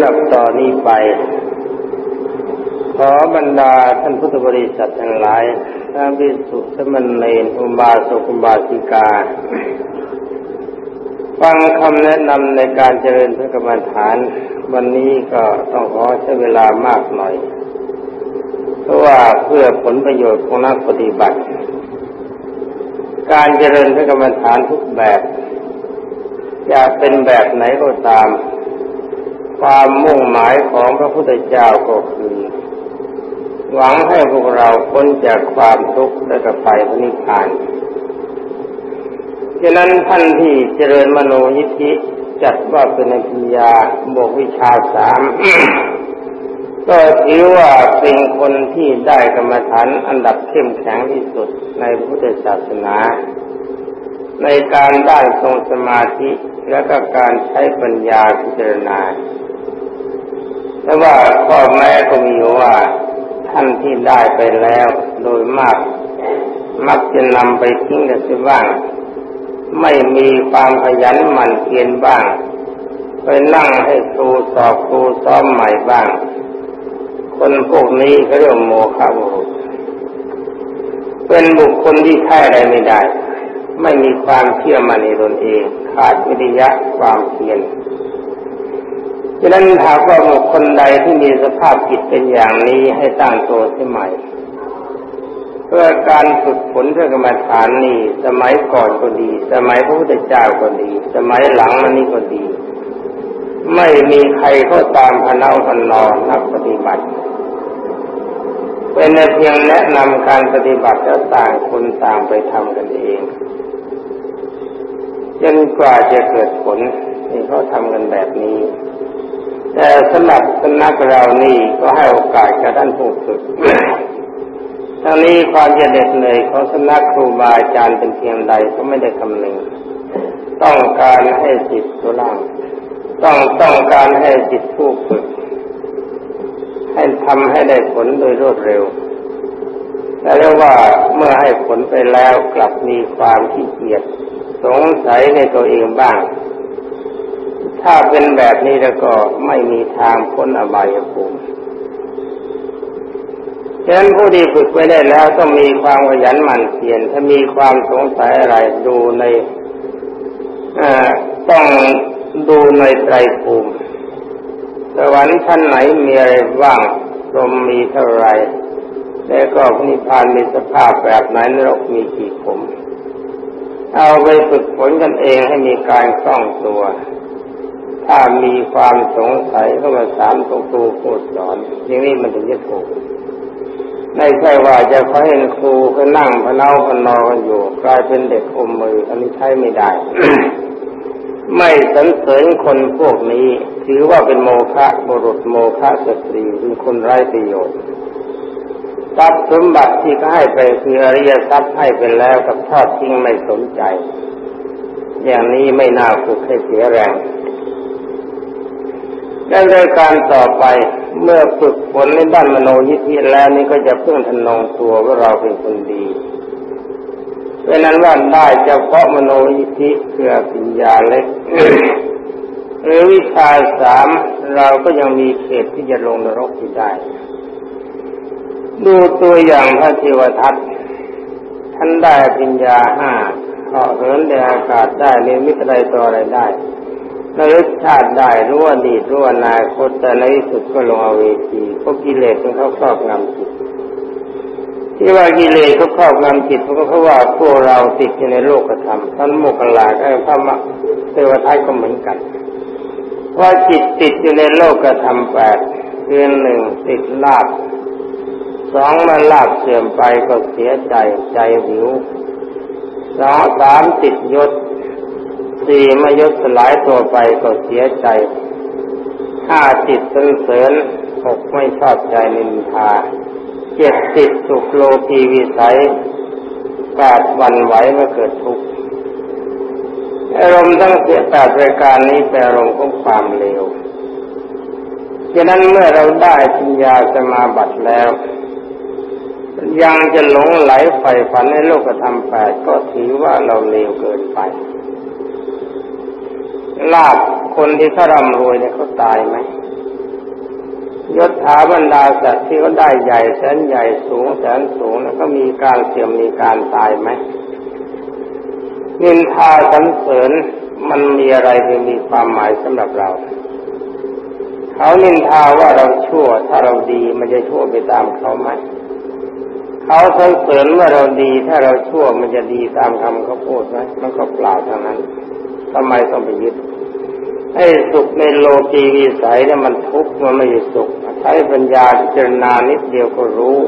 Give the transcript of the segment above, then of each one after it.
ำหรับต่อนนี้ไป ขอบรรดาท่านพุทธบริษัททั้งหลายทั้งพิสุสมณเณรอุบาสกอุบาสิกา ฟังคำแนะนำในการเจริญพระกรรมฐาน วันนี้ก็ต้องขอใช้เวลามากหน่อย เพราะว่าเพื่อผลประโยชน์ของนักปฏิบัติ การเจริญพระกรรมฐานทุกแบบจะเป็นแบบไหนก็ตาม ความมุ่งหมายของพระพุทธเจ้าก็คือ หวังให้พวกเราพ้นจากความทุกข์และก็ไปพระนิพพานฉะนั้นท่านที่เจริญมโนยิทธิจัดว่าเป็นปัญญาบวกวิชาสามก็ถือว่าเป็นคนที่ได้กรรมฐานอันดับเข้มแข็งที่สุดในพุทธศาสนา ในการได้ทรงสมาธิและก็การใช้ปัญญาพิจารณา แต่ว่าข้อแม้ก็มีว่าท่านที่ได้ไปแล้วโดยมาก มักจะนำไปทิ้งกันเสียบ้าง ไม่มีความขยันหมั่นเพียรบ้าง ไปนั่งให้ครูสอบครูซ้อมใหม่บ้าง คนพวกนี้เขาเรียกโมฆะบุรุษเป็นบุคคลที่แท้อะไรไม่ได้ ไม่มีความเชื่อมั่นในตนเอง ขาดวิริยะความเพียร ฉะนั้นหากว่าบุคคลใดที่มีสภาพจิตเป็นอย่างนี้ให้ตั้งตัวขึ้นใหม่ เพื่อการฝึกฝนเรื่องกรรมฐานนี่สมัยก่อนก็ดี สมัยพระพุทธเจ้าก็ดี สมัยหลังมันนี้ก็ดี ไม่มีใครเขาตามพนเอาพันนอนักปฏิบัติ เป็นเพียงแนะนำการปฏิบัติแล้วต่างคนต่างไปทำกันเองจนกว่าจะเกิดผลนี่เขาทำกันแบบนี้ แต่สำหรับสำนักเรานี่ก็ให้โอกาสกับท่านผู้ฝึกทั้งนี้ความเด็ดเหนื่อยของสำนักครูบาอาจารย์เป็นเพียงใดก็ไม่ได้คำนึง ต้องการให้จิตตัวล่าง ต้องต้องการให้จิตผู้ฝึก ให้ทำให้ได้ผลโดยรวดเร็วแต่เรียกว่าเมื่อให้ผลไปแล้วกลับมีความขี้เกียจสงสัยในตัวเองบ้าง ถ้าเป็นแบบนี้แล้วก็ไม่มีทางพ้นอบายภูมิฉะนั้นผู้ที่ฝึกไว้ได้แล้วต้องมีความขยันหมั่นเพียรถ้ามีความสงสัยอะไรดูในต้องดูในไตรภูมิสวรรค์ชั้นไหนมีอะไรว่างลมมีเท่าไรแล้วก็นิพพานมีสภาพแบบไหนนรกมีกี่ผม เอาไปฝึกฝนกันเองให้มีการคล่องตัว ถ้ามีความสงสัยก็มาถามตรงครูพูดสอนอย่างนี้มันถึงจะถูกไม่ใช่ว่าจะขอเห็นครูก็นั่งพนเอาพนอกันอยู่ กลายเป็นเด็กอมมือ อันนี้ใช้ไม่ได้ ไม่สรรเสริญคนพวกนี้ ถือว่าเป็นโมฆะบุรุษโมฆะสตรีเป็นคนไร้ประโยชน์ทรัพย์สมบัติที่เขาให้ไปคืออริยทรัพย์ให้ไปแล้วกับทอดทิ้งไม่สนใจ อย่างนี้ไม่น่าฝึกให้เสียแรง และรายการต่อไปเมื่อฝึกฝนในด้านมโนยิทธิแล้วนี่ก็จะเพิ่งทนองตัวว่าเราเป็นคนดีเพราะนั้นว่าได้เฉพาะมโนยิทธิเพื่อปัญญาเล็กหรือวิชาสามเราก็ยังมีเขตที่จะลงนรกที่ได้ ดูตัวอย่างพระเทวทัตท่านได้ปัญญาห้าเหาะเหินในอากาศได้เรียนมิตรใดต่ออะไรได้ ระลึกชาติได้รู้ว่าดีรู้ว่านาคตแต่ในที่สุดก็ลงอเวทีเพราะกิเลสมันเข้าครอบงำจิตที่ว่ากิเลสเขาครอบงำจิตเพราะเขาว่าพวกเราติดอยู่ในโลกธรรมท่านโมกขลาไอ้พระมะเทวทัตก็เหมือนกันว่าจิตติดอยู่ในโลกธรรมแปดเือนหนึ่งติดลาบสองมันลาบเสื่อมไปก็เสียใจใจหิวสองสามติดยศ สี่มายศสลายตัวไปก็เสียใจห้าติดสนเสริญหกไม่ชอบใจนินทาเจ็ดติดสุขโลกีวิสัยแปดวันไหวเมื่อเกิดทุกข์อารมณ์ทั้งเสียแปดรายการนี้เป็นอารมณ์ของความเลวฉะนั้นเมื่อเราได้ปัญญาสมาบัติแล้ว ยังจะหลงไหลใฝ่ฝันในโลกธรรมแปดก็ถือว่าเราเลวเกินไป ลาบคนที่เขาร่ำรวยเนี่ยเขาตายไหมยศถาบรรดาสัตว์ที่เขาได้ใหญ่แสนใหญ่สูงแสนสูงแล้วก็มีการเสื่อมมีการตายไหมนินทาสรรเสริญมันมีอะไรที่มีความหมายสำหรับเรา เขานินทาว่าเราชั่ว ถ้าเราดีมันจะชั่วไปตามเขาไหมเขาสรรเสริญว่าเราดี ถ้าเราชั่วมันจะดีตามคำเขาพูดไหมมันก็เปล่าเท่านั้น ทำไมต้องไปยึดไอ้สุขในโลกีวิสัยเนี่ยมันทุกข์มันไม่สุขใช้ปัญญาพิจารณานิดเดียวก็รู้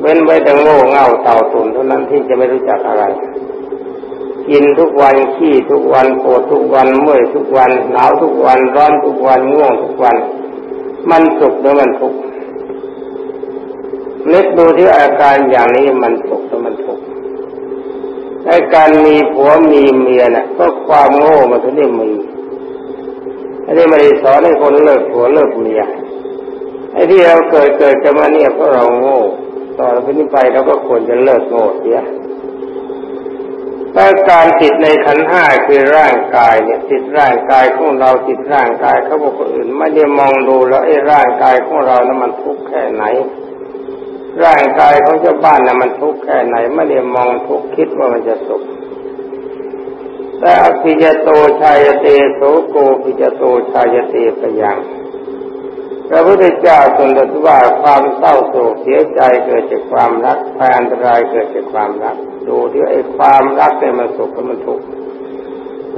เว้นไว้แต่โง่เง่าเต่าตุ่นเท่านั้นที่จะไม่รู้จักอะไร กินทุกวันขี้ทุกวันปวดทุกวันเมื่อยทุกวันหนาวทุกวันร้อนทุกวันง่วงทุกวัน มันสุขหรือมันทุกข์นึกดูที่อาการอย่างนี้มันสุขหรือมันทุกข์ ในการมีผัวมีเมียนะ่ะ ก็ความโง่มันถึงได้มีอันนี้ไม่ได้สอนให้คนเลิกผัวเลิกเมียไอ้ที่เราเกิดเกิดกันมาเนี่ยเพราะเราโง่ ต่อไปนี้ไปเราก็ควรจะเลิกโง่เสียแต่การติดในขันห้าคือร่างกายเนี่ย ติดร่างกายของเราติดร่างกายเขาบอกคนอื่น ไม่ได้มองดูแล้วไอ้ร่างกายของเรานั้นมันทุกข์แค่ไหน ร่างกายของเจ้าบ้านน่ะมันทุกข์แค่ไหนไม่ได้มองทุกข์คิดว่ามันจะสุขแต่อภิจโตชายเตโสโกภิจโตชายเตปยังพระพุทธเจ้าทรงตรัสว่าความเศร้าโศกเสียใจเกิดจากความรักภัยอันตรายเกิดจากความรัก ดูที่ไอ้ความรักเนี่ยมันสุขมันทุกข์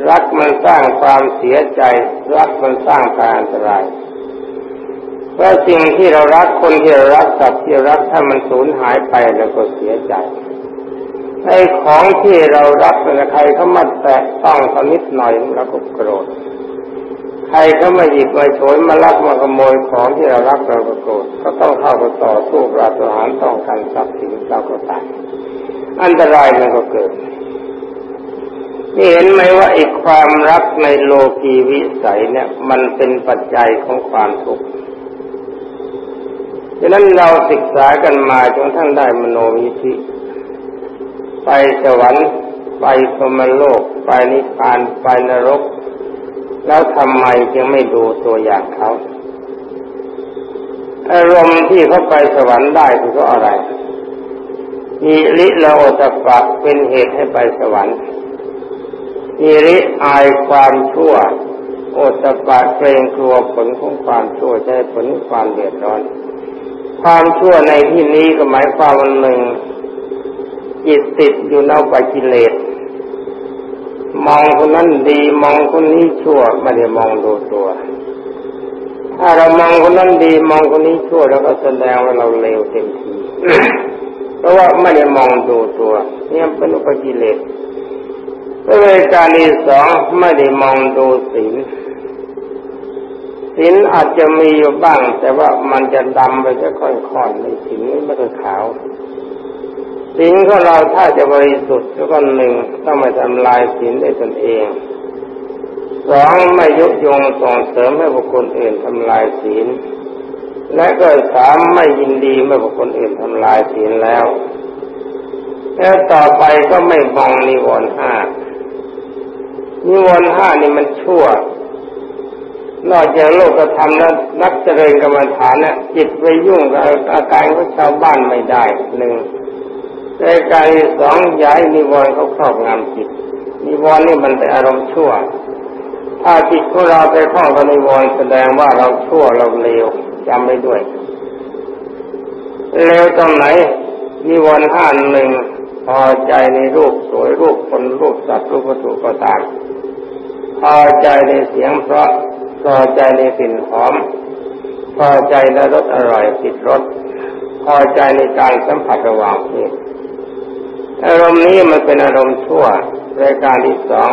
รักมันสร้างความเสียใจ รักมันสร้างภัยอันตราย เพราะสิ่งที่เรารักคนที่เรารักสัตว์ที่รักถ้ามันสูญหายไปเราก็เสียใจไอ้ของที่เรารักเป็นใครเขามาแตะต้องเขานิดหน่อยเราก็โกรธใครเขามาหยิบมาโฉยมาลักมาขโมยของที่เรารักเราก็โกรธก็ต้องเข้าไปต่อสู้ปราศหารต้องการทรัพย์สินเราก็ตายอันตรายมันก็เกิดนี่เห็นไหมว่าอีกความรักในโลกีวิสัยเนี่ย มันเป็นปัจจัยของความทุกข์ ดังนั้นเราศึกษากันมาจนทั้งได้มโนวิธิไปสวรรค์ไปพรมโลก ไปนิพพานไปนรก แล้วทำไมจึงไม่ดูตัวอย่างเขาอารมณ์ที่เขาไปสวรรค์ได้คือเขาอะไร มีริละโอตปะเป็นเหตุให้ไปสวรรค์ มีริอายความชั่ว โอตปะเกรงกลัวผลของความชั่วใช้ผลความเดือดร้อน ความชั่วในที่นี้ก็หมายความว่าหนึ่ง จิตติดอยู่ในปัจจิเลสมองคนนั้นดีมองคนนี้ชั่วไม่ได้มองดูตัว ถ้าเรามองคนนั้นดีมองคนนี้ชั่วแล้วก็แสดงว่าเราเลวเต็มทีเพราะว่าไม่ได้มองดูตัวเนี่ยเป็นอุปกิเลสเวการที่สองไม่ได้มองดูศีล ศีลอาจจะมีอยู่บ้าง แต่ว่ามันจะดำไปจะค่อยๆในศีลนี้ไม่ต้องขาวศีลของเราถ้าจะบริสุทธิ์ก็หนึ่งต้องไม่ทำลายศีลด้ตนเองสองไม่ยุยงส่งเสริมให้บุคคลอื่นทำลายศีล และก็สามไม่ยินดีเมื่อบุคคลอื่นทำลายศีลแล้ว แล้วต่อไปก็ไม่มองนิวรณ์ห้านิวรณ์ห้านี่มันชั่ว นอกจากโลกธรรมแล้วนักเจริญกรรมฐานเนี่ยจิตไปยุ่งกับอาการของชาวบ้านไม่ได้หนึ่งในการสองย้ายนิวรณ์เขาครอบงำจิตนิวรณ์นี่มันเป็นอารมณ์ชั่ว ถ้าจิตของเราไปครอบกับนิวรณ์แสดงว่าเราชั่วเราเลวจำไม่ด้วยเลวตรงไหนนิวรณ์ห้าหนึ่งพอใจในรูปสวยรูปคนรูปสัตว์รูปวัตถุก็ตามพอใจในเสียงเพราะ พอใจในกลิ่นหอม พอใจในรสอร่อยติดรสพอใจในการสัมผัสระหว่างเพศอารมณ์นี้มันเป็นอารมณ์ชั่วรายการที่สอง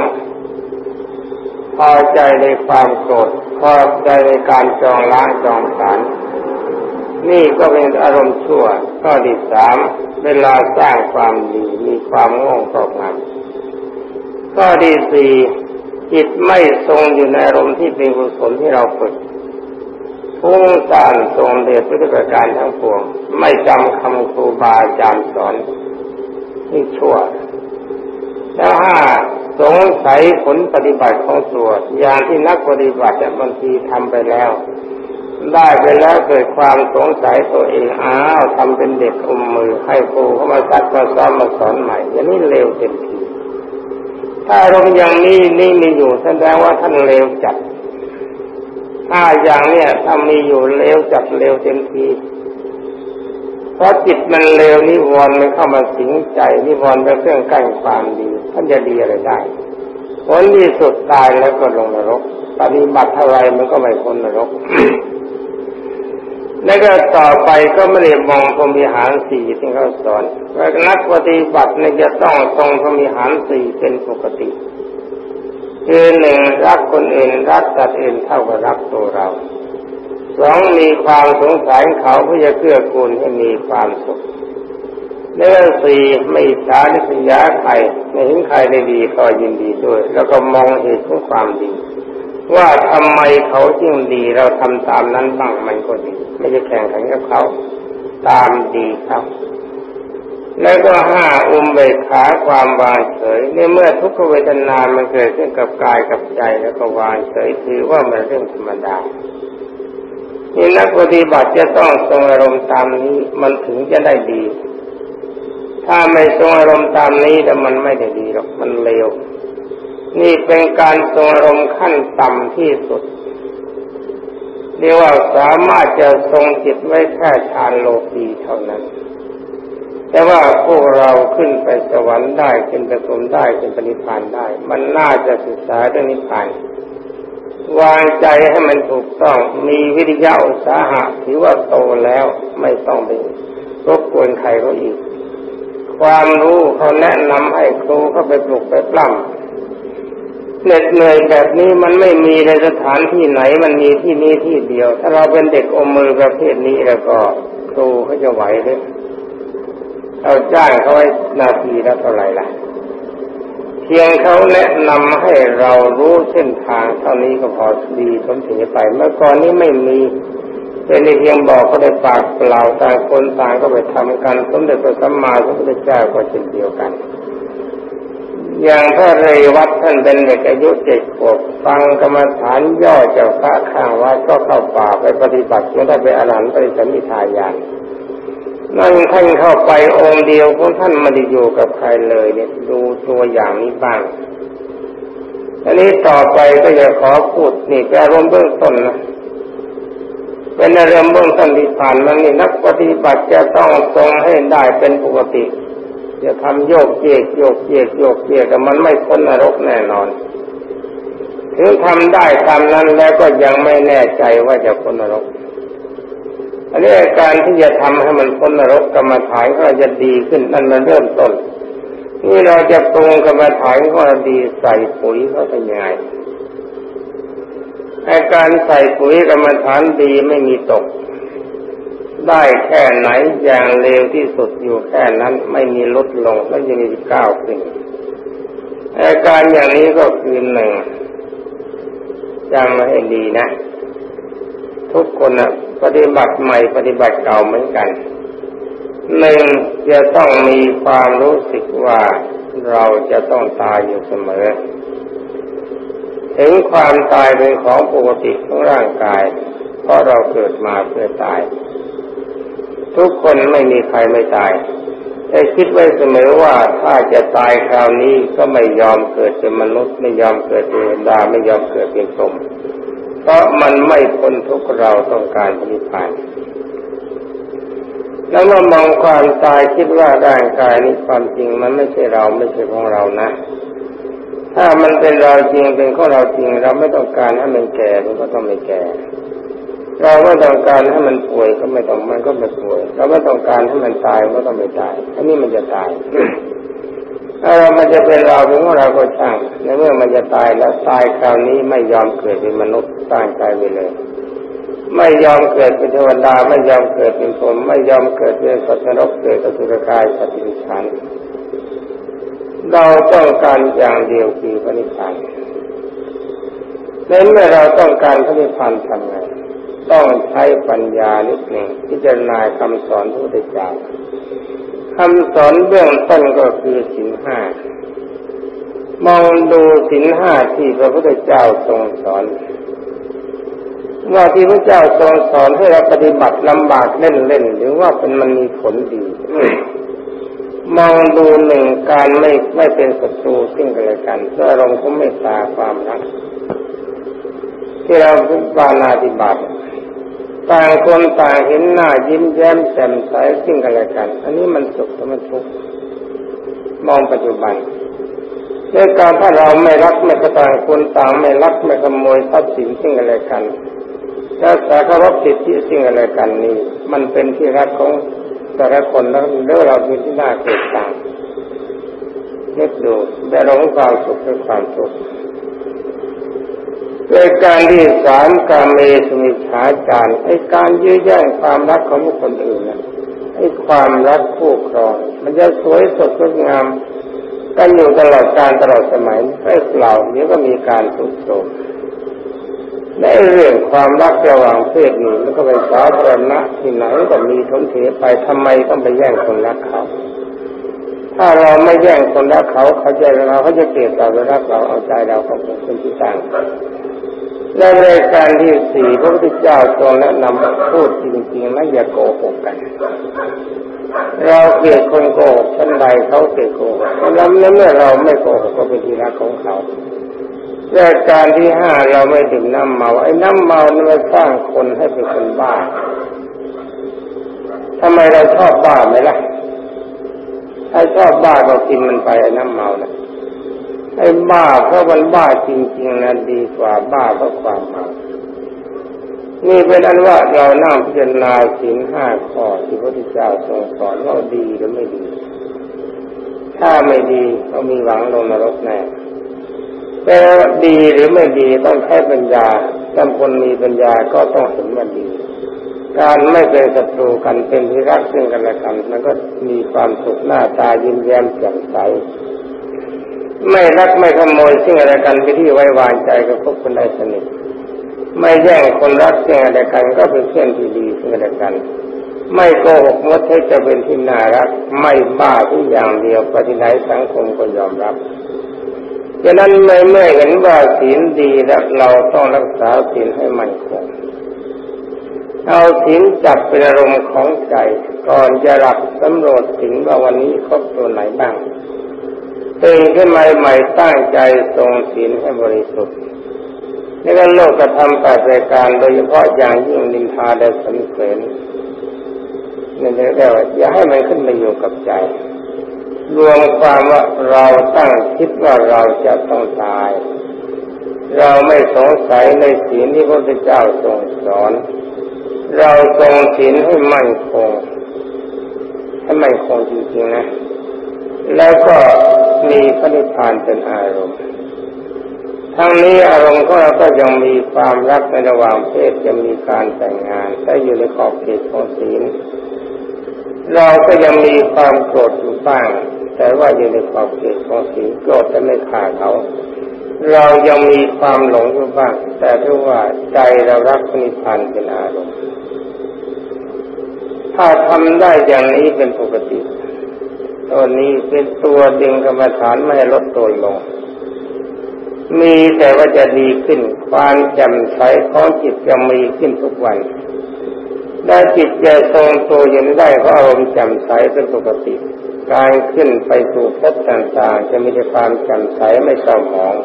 พอใจในความโกรธพอใจในการจองล้างจองสารนี่ก็เป็นอารมณ์ชั่วข้อที่สามเวลาสร้างความดีมีความโง่ครอบงำข้อที่สี่ จิตไม่ทรงอยู่ในอารมณ์ที่เป็นกุศลที่เราฝึกพุ่งสานทรงเดชพุทธประการทั้งปวง ไม่จำคำครูบาอาจารย์สอนนี่ชั่ว แล้วห้าสงสัยผลปฏิบัติของตัวอย่างที่นักปฏิบัติบางทีทำไปแล้ว ได้ไปแล้วเกิดความสงสัยตัวเองอ้าวทำเป็นเด็กอมมือให้ครูเข้ามาซักมาซ้อมมาสอนใหม่อย่างนี้เร็วเต็มที ถ้าอารมณ์อย่างนี้นี่มีอยู่แสดงว่าท่านเร็วจัด ถ้าอย่างเนี้ยถ้ามีอยู่เร็วจัดเร็วเต็มทีเพราะจิตมันเร็วนิวรณ์มันเข้ามาสิงใจนิวรณ์เป็นเครื่องกั้นความดี ท่านจะดีอะไรได้ผลที่สุดตายแล้วก็ลงนรก ปฏิบัติเท่าไรมันก็ไม่พ้นนรก แล้วก็ต่อไปก็ไม่ได้มองพรมิหารสี่ที่เขาสอนว่านักปฏิบัติเนี่ยจะต้องทรงพรมิหารสี่เป็นปกติคือหนึ่งรักคนอื่นรักสัตว์อื่นเท่ากับรักตัวเราสองมีความสงสารเขาเพื่อจะเกื้อกูลให้มีความสุขเรื่องสี่ไม่ช้าดิสยาใครไม่เห็นใครได้ดีก็ยินดีด้วย แล้วก็มองเหตุของความดี ว่าทำไมเขาจึงดีเราทำตามนั้นบ้างมันก็ดี ไม่จะแข่งขันกับเขา ตามดีครับ แล้วก็ห้าอุมเบกขาความวางเฉยในเมื่อทุกขเวทนามันเกิดขึ้นกับกายกับใจแล้วก็วางเฉยถือว่ามันเรื่องธรรมดานี่นักปฏิบัติจะต้องทรงอารมณ์ตามนี้มันถึงจะได้ดี ถ้าไม่ทรงอารมณ์ตามนี้แต่มันไม่ได้ดีหรอกมันเลว นี่เป็นการทรงอารมณ์ขั้นต่ำที่สุดเรียกว่าสามารถจะทรงจิตไว้แค่ฌานโลกีเท่านั้น แต่ว่าพวกเราขึ้นไปสวรรค์ได้เป็นตะกรมได้เป็นปณิพานได้ มันน่าจะศึกษาเรื่องนิพพานวางใจให้มันถูกต้องมีวิทยาอุตสาหะถือว่าโตแล้วไม่ต้องไปรบกวนใครเขาอีก ความรู้เขาแนะนำให้ครูเขาไปปลุกไปปล้ำ เหน็ดเหนื่อยแบบนี้มันไม่มีในสถานที่ไหนมันมีที่นี้ที่เดียว ถ้าเราเป็นเด็กอมมือประเภทนี้แล้วก็ครูเขาจะไหวเลยเราจ้างเขาไว้นาทีละเท่าไหร่ล่ะ เพียงเขาแนะนำให้เรารู้เส้นทางเท่านี้ก็พอดีสมถึงไป เมื่อก่อนนี้ไม่มีเป็นเพียงบอกก็ได้ปากเปล่าต่างคนต่างก็ไปทำกัน สมเด็จพระสัมมาสัมพุทธเจ้าก็เช่นเดียวกัน อย่างพระเรวัตท่านเป็นเด็กอายุเจ็ดขวบฟังกรรมฐานย่อจากพระข้างวัดก็เข้าป่าไปปฏิบัติจนได้ไปอรหันต์ไปสมิทายานนั่นท่านเข้าไปองค์เดียวของท่านไม่ได้อยู่กับใครเลยเนี่ยดูตัวอย่างนี้บ้างอันนี้ต่อไปก็จะขอพูดนี่แกรวมเบื้องต้นนะเป็นอารมณ์เบื้องต้นที่ผ่านมานี่นักปฏิบัติจะต้องทรงให้ได้เป็นปกติ จะทำโยกเยกโยกเยกโยกเยกแต่มันไม่พ้นนรกแน่นอน ถึงทำได้ตามนั้นแล้วก็ยังไม่แน่ใจว่าจะพ้นนรก อันนี้การที่จะทำให้มันพ้นนรกกรรมฐานก็จะดีขึ้นนั่นมันเริ่มต้นนี่เราจะปรุงกรรมฐานก็ดีใส่ปุ๋ยเขาเป็นยังไงอาการใส่ปุ๋ยกรรมฐานดีไม่มีตก ได้แค่ไหนอย่างเร็วที่สุดอยู่แค่นั้นไม่มีลดลงไม่ยังมีก้าวขึ้นอาการอย่างนี้ก็คือหนึ่งจำมาให้ดีนะ ทุกคนนะปฏิบัติใหม่ปฏิบัติเก่าเหมือนกันหนึ่งจะต้องมีความรู้สึกว่าเราจะต้องตายอยู่เสมอ ถึงความตายเป็นของปกติของร่างกาย เพราะเราเกิดมาเพื่อตาย ทุกคนไม่มีใครไม่ตายแต่คิดไว้เสมอว่าถ้าจะตายคราวนี้ก็ไม่ยอมเกิดเป็นมนุษย์ไม่ยอมเกิดเป็นดาไม่ยอมเกิดเป็นสมเพราะมันไม่พ้นทุกเราต้องการปฏิพานแล้วเมื่อมองความตายคิดว่าร่างกายนี้ความจริงมันไม่ใช่เราไม่ใช่ของเรานะ ถ้ามันเป็นเราจริงเป็นของเราจริง เราไม่ต้องการให้มันแก่มันก็ต้องไม่แก่ เราไม่ต้องการให้มันป่วยก็ไม่ต้องมันก็ไม่ป่วย เราไม่ต้องการให้มันตายก็ต้องไม่ตายอันนี้มันจะตายถ้าเรามันจะเป็นเราเป็นของเราก็ช่างในเมื่อมันจะตายแล้วตายคราวนี้ไม่ยอมเกิดเป็นมนุษย์ตั้งใจไปเลย ไม่ยอมเกิดเป็นเทวดาไม่ยอมเกิดเป็นผมไม่ยอมเกิดเป็นสัตว์นรกเกิดกับสุรกายสัตว์ดิฉันเราต้องการอย่างเดียวคือพระนิพพานในเมื่อเราต้องการพระนิพพานทำไง ต้องใช้ปัญญานิดหนึ่งพิจารณาคำสอนพระพุทธเจ้าคำสอนเบื้องต้นก็คือสินห้ามองดูสินห้าที่พระพุทธเจ้าทรงสอนว่าที่พระเจ้าทรงสอนให้เราปฏิบัติลำบากเล่นๆหรือว่าเป็นมันมีผลดีมองดูหนึ่งการไม่ไม่เป็นศัตรูซึ่งกันและกันด้วยอารมณ์ของเมตตาความรักที่เราพุทธานาธิบัติ ต่างคนต่างเห็นหน้ายิ้มแย้มแจ่มใสซึ่งกันและกัน อันนี้มันสุขและมันทุกข์มองปัจจุบันในการถ้าเราไม่รักไม่กระต่างคนต่างไม่รักไม่ขโมยทรัพย์สินซึ่งกันและกันรักษาเคารพสิทธิสิ่งอะไรกันนี้ มันเป็นที่รักของแต่ละคนแล้วเรื่องเรามีที่น่าเกลียดต่างนึกดูแต่เราความสุขคือความทุกข์ โดยการที่สามการเมสมิชาจารไอ้การยื้อแย่งความรักของบุคคลอื่นไอ้ความรักคู่ครอง มันจะสวยสดงดงามกันอยู่ตลอดการตลอดสมัยไม่เปล่าเดี๋ยวก็มีการทุกโทรมในเรื่องความรักระหว่างเพศนี้มันก็เป็นสาธารณะที่ไหนก็มีทนเทไปทำไมต้องไปแย่งคนรักเขา ถ้าเราไม่แย่งคนรักเขาเขาจะเราเขาจะเกลียดเรารักเราเอาใจเราขาเป็นคนที่ต่าง ในรายการที่สี่พระพุทธเจ้าทรงแนะนำพูดจริงๆนะอย่าโกหกกัน เราเกลียดคนโกหกชั้นใดเขาเกลียดโกหกแล้วเมื่อเราไม่โกหกก็เป็นที่รักของเขารายการที่ห้าเราไม่ดื่มน้ำเมาไอ้น้ำเมานี่มันสร้างคนให้เป็นคนบ้าทำไมเราชอบบ้าไหมล่ะถ้าชอบบ้าก็กินมันไปไอ้น้ำเมานะ ไอ้บ้าเพราะมันบ้าจริงๆนะดีกว่าบ้าเพราะความเมานี่เป็นอันว่าเรานั่งพิจารณาสิ่งห้าข้อที่พระพุทธเจ้าทรงสอนว่าดีหรือไม่ดี ถ้าไม่ดีก็มีหวังลงนรกแน่แต่ดีหรือไม่ดีต้องใช้ปัญญาถ้าคนมีปัญญาก็ต้องเห็นว่าดี การไม่เป็นศัตรูกันเป็นที่รักซึ่งกันและกันมันก็มีความสุขหน้าตายิ้มแย้มแจ่มใส ไม่รักไม่ขโมยซึ่งอะไรกันไปที่ไว้วางใจกับพวกคนใดสนิทไม่แย่งคนรักซึ่งอะไรกันก็เป็นเพื่อนที่ดีซึ่งอะไรกัน ไม่โกหกมดให้จะเป็นที่น่ารัก ไม่บ้าที่อย่างเดียวปฏิไหนสังคมก็ยอมรับฉะนั้นเมื่อเมื่อเห็นว่าศีลดีแล้วเราต้องรักษาศีลให้มั่นคงเอาศีลจับเป็นอารมณ์ของใจ ก่อนจะหลับสำรวจถึงว่าวันนี้ครบตัวไหนบ้าง ตื่นขึ้นมาใหม่ตั้งใจทรงศีลให้บริสุทธิ์ในการโลกกระทำแปดรายการโดยเฉพาะอย่างยิ่งนินทาและสันเสริญนี่เรียกว่าอย่าให้มันขึ้นมาอยู่กับใจ รวมความว่าเราตั้งคิดว่าเราจะต้องตาย เราไม่สงสัยในศีลที่พระพุทธเจ้าทรงสอน เราทรงศีลให้มั่นคงให้มั่นคงจริงๆนะ แล้วก็มีพระนิพพานเป็นอารมณ์ ทั้งนี้อารมณ์ของเราก็ยังมีความรักในระหว่างเพศจะมีการแต่งงานแต่อยู่ในขอบเขตของศีลเราก็ยังมีความโกรธอยู่บ้าง แต่ว่าอยู่ในขอบเขตของสิ่งโกรธจะไม่ขาเขา เรายังมีความหลงอยู่บ้าง แต่ถ้าว่าใจเรารักนิพพานเป็นอารมณ์ ถ้าทำได้อย่างนี้เป็นปกติ ตัวนี้เป็นตัวดึงกรรมฐานไม่ให้ลดตัวลง มีแต่ว่าจะดีขึ้นความจำใสของจิตจะมีขึ้นทุกวันได้จิตจะทรงตัวยังได้เพราะอารมณ์จำใสเป็นปกติการขึ้นไปสู่ภพต่างๆ จะมีแต่ความจำใสไม่เศร้าหมอง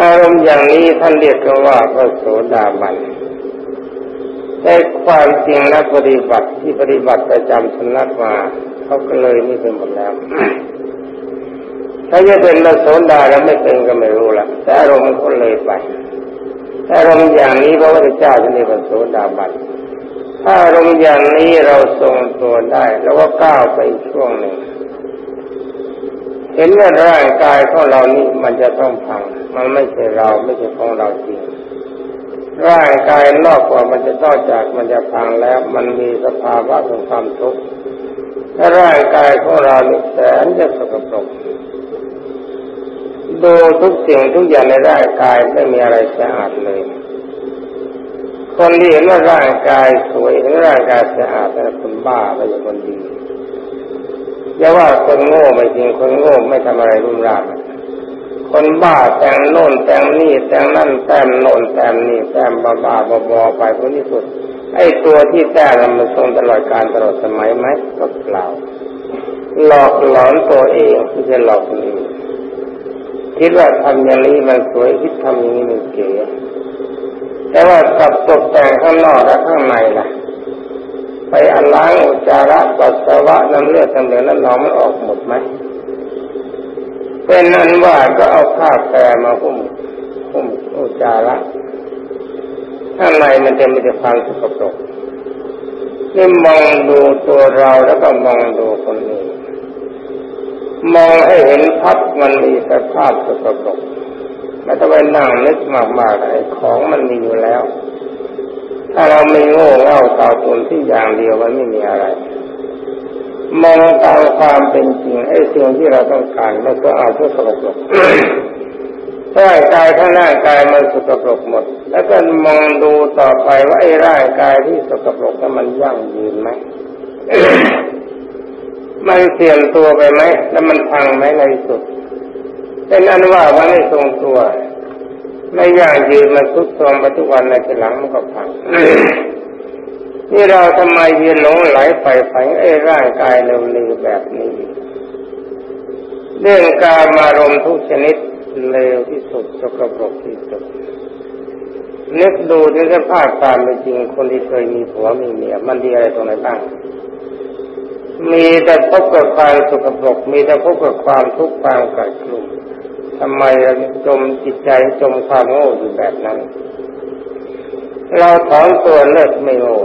อารมณ์อย่างนี้ท่านเรียกกันว่าพระโสดาบัน แต่ความจริงนักปฏิบัติที่ปฏิบัติประจำสำนักมาเขาก็เลยนี่เป็นหมดแล้ว ถ้าจะเป็นพระโสดาแล้วไม่เป็นก็ไม่รู้ละแต่อารมณ์เขาเลยไปแต่อารมณ์อย่างนี้พระพุทธเจ้าจะเรียกว่าโสดาบันถ้าลงอย่างนี้เราทรงตัวได้แล้วก็ก้าวไปช่วงหนึ่งเห็นว่าร่างกายของเรานี่มันจะต้องพัง มันไม่ใช่เราไม่ใช่ของเราจริง ร่างกายนอกกว่ามันจะต้องจากมันจะพังแล้วมันมีสภาวะของความทุกข์ถ้าร่างกายของเรานี่แสนจะสกปรกดูทุกสิ่งทุกอย่างในร่างกายไม่มีอะไรสะอาดเลย คนที่เห็นว่าร่างกายสวยเห็นร่างกายสะอาดแต่คนบ้าไม่ใช่คนดีอย่าว่าคนโง่ไม่จริงคนโง่ไม่ทำอะไรรุ่มร่าง คนบ้าแต่งโน่นแต่งนี่แต่งนั่นแต่งโน่นแต่งนี่แต่งบ้าบ้าบอไปคนที่สุด ไอ้ตัวที่แต่งมันทรงตลอดการตลอดสมัยไหมก็เปล่าหลอกหลอนตัวเองไม่ใช่หลอกนอื่คิดว่าทำอย่างนี้มันสวยคิดทำอย่างนี้มันเก๋แต่ว่ากับตกแต่งข้างนอกและข้างในล่ะ ไปอันล้างอุจจาระปัสสาวะน้ำเลือดน้ำเหลืองน้ำหนองมันออกหมดไหม เป็นนั้นว่าก็เอาผ้าแพรมาหุ้มหุ้มอุจาระข้างในมันจะมีแต่ความสกปรกนี่มองดูตัวเราแล้วก็มองดูคนอื่นมองให้เห็นพับมันมีสภาพสกปรกไม่ต้องไปนั่งนึกมากๆไอ้ของมันมีอยู่แล้ว ถ้าเราไม่โง่เง่าเต่าตุนที่อย่างเดียวมันไม่มีอะไร มองตามความเป็นจริงไอ้สิ่งที่เราต้องการมันก็อาทุกสกปรกร่างกายทั้งร่างกายมันสกปรกหมด แล้วก็มองดูต่อไปว่าไอ้ร่างกายที่สกปรกนั้นมันยั่งยืนไหมมันเสี่ยมตัวไปไหมแล้วมันพังไหมในสุดเป็นอันว่ามันไม่ทรงตัว ไม่ยั่งยืนมันทุกโทรมไปทุกวันในทีหลังมันก็พัง นี่เราทำไมยืนหลงไหลไปฝังไอ้ร่างกายเร็วๆแบบนี้ เรื่องการมารมทุกชนิดเลวที่สุดสกปรกที่สุดนึกดูในสภาพตามเป็นจริงคนที่เคยมีผัวมีเมียมันดีอะไรตรงไหนบ้าง มีแต่พบกับความสกปรก มีแต่พบกับความทุกข์ความกัดกลุ่มทำไมเราจมจิตใจจมความโง่อยู่แบบนั้น เราถอนตัวเลิกไม่โง่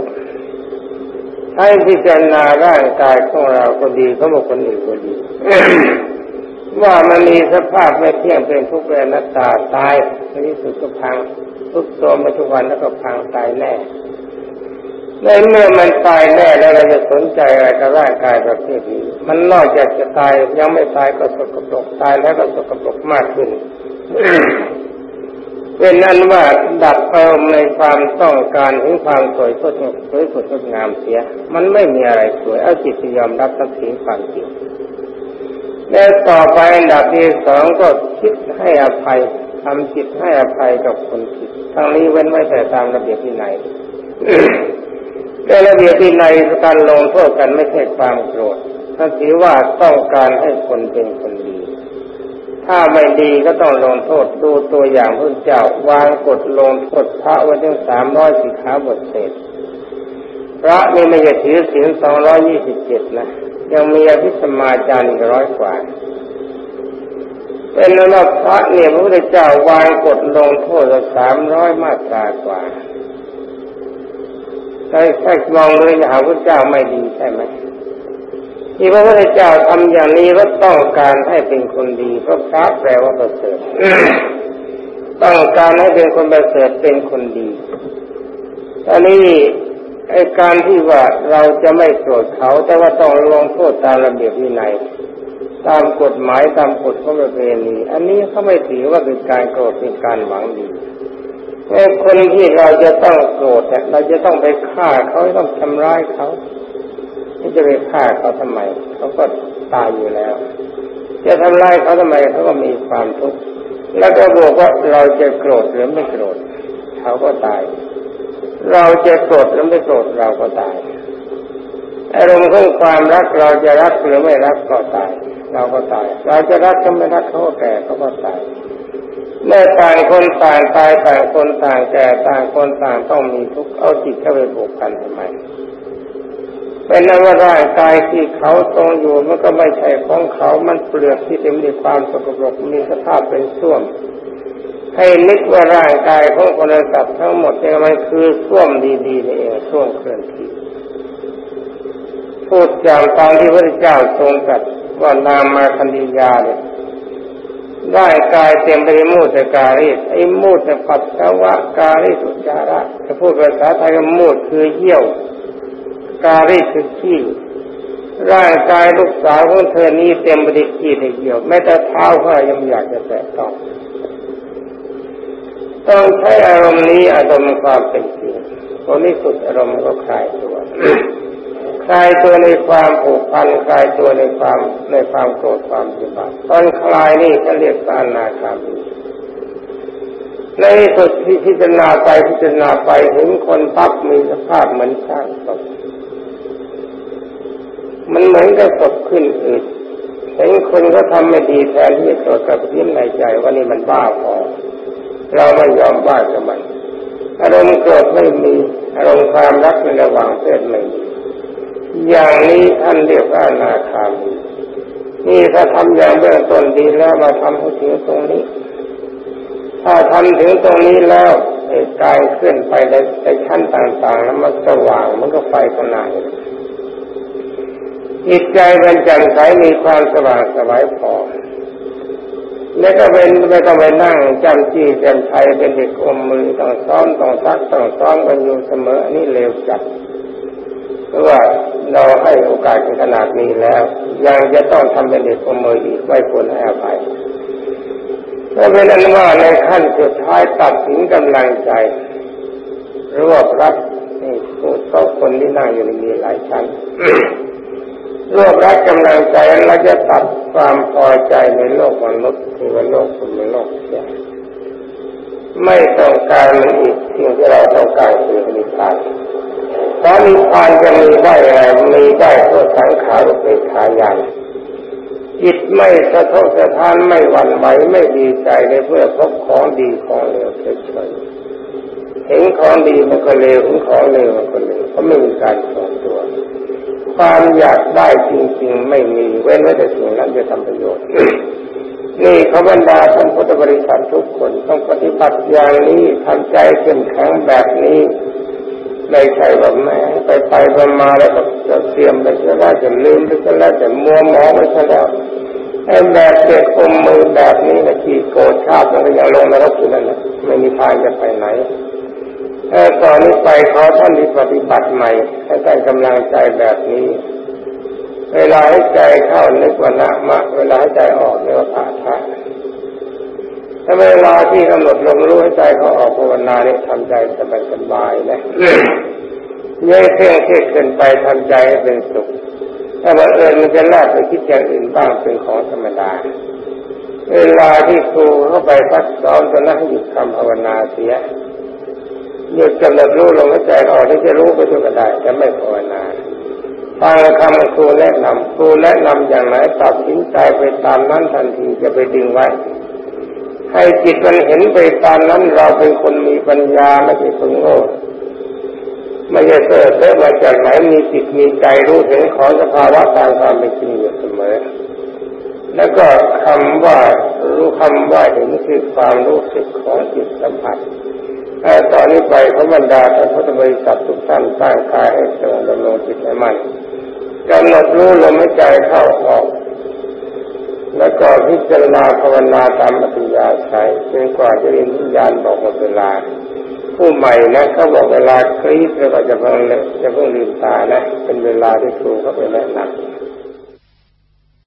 ให้พิจารณาร่างกายของเราก็ดีเขาบอกคนอื่นก็ดี ว่ามันมีสภาพไม่เที่ยงเป็นทุกข์เป็นนัตตาตายในที่สุดก็พังทุกตัวมาทุกวันแล้วก็พังตายแน่ในเมื่อมันตายแน่แล้วเราจะสนใจอะไรกับร่างกายประเภทนี้มันนอกจากจะตายยังไม่ตายก็สกปรกตายแล้วก็สกปรกมากขึ้น เป็นนั้นว่าดับเพิ่มในความต้องการถึงความสวยสดสวยสดงงามเสีย มันไม่มีอะไรสวยเอาจิตยอมรับตั้งถึงความจริงและต่อไปอันดับที่สองก็คิดให้อภัยทำจิตให้อภัยกับคนผิดทั้งนี้เว้นไว้แต่ตามระเบียบที่ไหนแต่ระเบียบที่ในการลงโทษกันไม่ใช่ความโกรธถ้าถือว่าต้องการให้คนเป็นคน ถ้าไม่ดีก็ต้องลงโทษดูตัวอย่างพระเจ้าวางกฎลงโทษพระไว้ถึงสามร้อยสิขาบทเศษพระนี่ไม่จะถือศีลสองร้อยยี่สิบเจ็ดนะ ยังมีอภิสมาจารย์อีกร้อยกว่า เป็นนั้วพระเนี่ยพระพุทธเจ้าวางกฎลงโทษสามร้อยมาตรากว่าใช่ใช่มองเลยหาพระเจ้าไม่ดีใช่ไหม ที่พระพุทธเจ้าทำอย่างนี้ก็ต้องการให้เป็นคนดีเพราะพระแปลว่าประเสริฐต้องการให้เป็นคนประเสริฐเป็นคนดีอันนี้ไอ้การที่ว่าเราจะไม่โกรธเขา แต่ว่าต้องลงโทษตามระเบียบวินัยตามกฎหมายตามกฎของประเพณีอันนี้เขาไม่ถือว่าเป็นการโกรธเป็นการหวังดีไอ้คนที่เราจะต้องโกรธเนี่ยเราจะต้องไปฆ่าเขาต้องทำร้ายเขา ที่จะไปฆ่าเขาทำไม เขาก็ตายอยู่แล้ว จะทำร้ายเขาทำไมเขาก็มีความทุกข์แล้วก็บอกว่าเราจะโกรธหรือไม่โกรธเขาก็ตาย เราจะโกรธหรือไม่โกรธเราก็ตายอารมณ์ของความรักเราจะรักหรือไม่รักก็ตาย เราก็ตาย เราจะรักก็ไม่รักเขาก็แก่เขาก็ตายเมื่อต่างคนต่างตายต่างคนต่างแก่ต่างคนต่างต้องมีทุกข์เอาจิตเข้าไปผูกพันทำไม เป็นนว่าร่างกายที่เขาทรงอยู่มันก็ไม่ใช่ของเขา มันเปลือกที่เต็มด้วยความสกปรกมีสภาพเป็นส้วม ให้นึกว่าร่างกายของคนสัตว์ทั้งหมดเนี่ยมันคือส้วมดีๆนี่เองส้วมเคลื่อนที่พูดอย่างตอนที่พระเจ้าทรงตรัสว่านามมาคันดิยาเนี่ยร่างกายเต็มไปด้วยมูดการิไอ้มูดปัสสาวะการิสุจาระจะพูดภาษาไทยก็มูดคือเยี่ยว การิคือขี้ร่างกายลูกสาวของเธอนี้เต็มไปด้วยขี้ในเยี่ยวแม้แต่เท้าเขายังอยากจะแตะต้องต้องใช้อารมณ์นี้อารมณ์ความเป็นจริงตอนนี้สุดอารมณ์ก็คลายตัวคกายตัวในความผูกพันกายตัวในความในความโกรธความปฏิบัติตอนคลายนี่เขาเรียกสานาคามีในสุดที่พิจารณาไปพิจารณาไปเห็นคนปั๊บมีสภาพเหมือนช่างศพ มันเหมือนกับศพขึ้นอืดเห็นคนก็ทำไม่ดีแทนที่จะตรวจกับยิ้มในใจว่านี่มันบ้าพอเราไม่ยอมบ้ากับมัน อารมณ์โกรธไม่มีอารมณ์ความรักในระหว่างเพศไม่มีอย่างนี้ท่านเรียกว่านาคามีนี่ถ้าทำอย่างเบื้องต้นดีแล้วมาทำให้ถึงตรงนี้ ถ้าทำถึงตรงนี้แล้วกายเคลื่อนไปในชั้นต่างๆ แล้วมันสว่างมันก็ไฟขนาด จิตใจเป็นแจ่มใสมีความสว่างสบายพอแล้วก็เป็นไม่ต้องไปนั่งจำจี้จำชัยเป็นเด็กอมมือต้องซ้อมต้องซักต้องซ้อมกันอยู่เสมอนี่เร็วจัดเพราะว่าเราให้โอกาสขนาดนี้แล้ว ยังจะต้องทำเป็นเด็กอมมืออีกไม่ควรให้อภัยถ้าเป็นนั้นว่าในขั้นสุดท้ายตัดสินกำลังใจรวบรัดนี่ผู้โต๊ะคนที่นั่งอยู่มีหลายชั้น รวบรัดกำลังใจเราจะตัดความพอใจในโลกมนุษย์ที่ว่าโลกคนเป็นโลกเสียไม่ต้องการมันอีกสิ่งที่เราต้องการคือนิพพานตอนนิพพานจะมีได้อะไรมีได้เพราะสังขารเปทายานจิตไม่สะทกสะท้านไม่หวั่นไหวไม่ดีใจในเพื่อพบของดีของเลวเฉยๆเห็นของดีมันก็เลวเห็นของเลวมันก็เลวเพราะไม่มีการสอนตัว ความอยากได้จริง ๆ ไม่มีเว้นไว้แต่สิ่งนั้นจะทำประโยชน์ นี่เขาบรรดาท่านพุทธบริษัททุกคนต้องปฏิบัติอย่างนี้ทำใจเข้มแข็งแบบนี้ไม่ใช่ว่าแม่ไปไปมาแล้วก็จะเสียมไปซะแล้วจะลืมไปซะแล้วจะมัวหมองไปซะแล้วไอ้แบบเด็กอมมือแบบนี้นะที่โกรธชาติมันก็ยังลงนรกอยู่นั่นแหละไม่มีทางจะไปไหน แต่ตอนนี้ไปขอท่านที่ปฏิบัติใหม่ ให้ได้กำลังใจแบบนี้ เวลาให้ใจเข้านึกว่านะมะ เวลาให้ใจออกเรียกว่าปาทะถ้าเวลาที่กำหนดลมรู้ให้ใจเขาออกภาวนาเนี่ยทำใจสบายสบายนะเยอะเคร่งเครียดเกินไปทำใจให้เป็นสุข ถ้าบังเอิญมันจะแลกไปคิดอย่างอื่นบ้างเป็นของธรรมดา เวลาที่ครูเข้าไปพักซ้อมตอนนั้นหยุดคำภาวนาเสีย หยุดกำหนดรู้ลมหายใจออกที่จะรู้ไปทุกระได้จะไม่ภาวนาฟังคำครูแนะนำครูแนะนำอย่างไหนตัดสินใจไปตามนั้นทันทีจะไปดึงไว้ ให้จิตมันเห็นไปตามนั้นเราเป็นคนมีปัญญาไม่ใช่คนโง่ไม่ใช่เสอเสอมาจากไหนมีจิตมีใจรู้เห็นของสภาวะตามความเป็นจริงอยู่เสมอ แล้วก็คำว่ารู้คำว่าเห็นคือความรู้สึกของจิตสัมผัส แต่ตอนนี้ไปพระบรรดาแต่พุทธบริษัททุกท่านตั้งกายให้ตรงดำรงจิตให้มันกำหนดรู้ลมหายใจเข้าออก แล้วก็พิจารณาภาวนาตามปฏิยาใช้จนกว่าจะรินวิญญาณบอกหมดเวลา ผู้ใหม่นะเขาบอกเวลาคลีปแล้วก็จะเพิ่งจะเพิ่งลืมตานะ เป็นเวลาที่ครูเขาไปแนะนำ